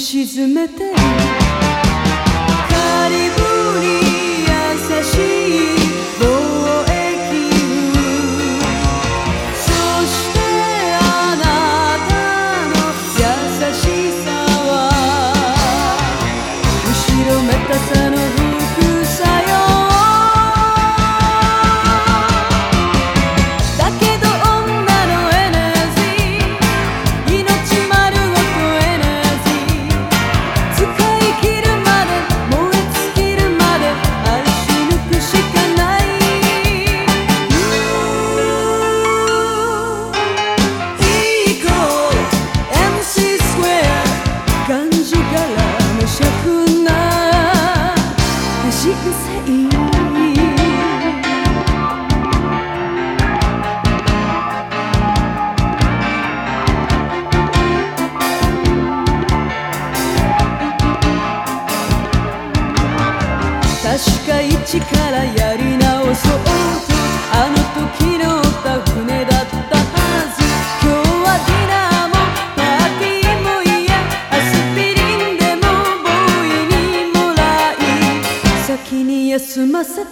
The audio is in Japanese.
沈めて一からやり直そうとあの時のった船だったはず。今日はディナーもパーティーもいや。アスピリンでもボーイにもらい。先に休ませて。